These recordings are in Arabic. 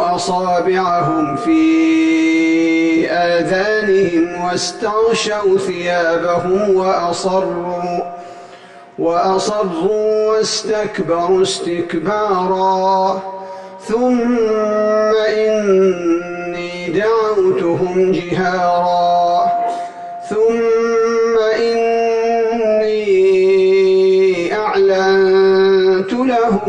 أصابعهم في آذانهم واستغشوا ثيابهم وأصروا وأصروا واستكبروا استكبارا. ثم إني دعوتهم جهارا. ثم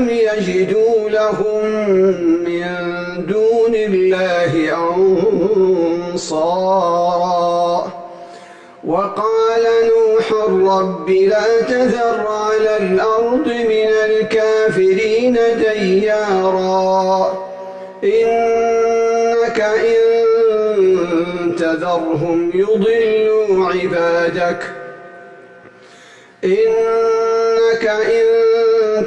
فلم يجدوا لهم من دون الله أنصارا وقال نوح رب لا تذر على الأرض من الكافرين ديارا إنك إن تذرهم يضلوا عبادك إنك إن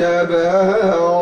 إلا تبارا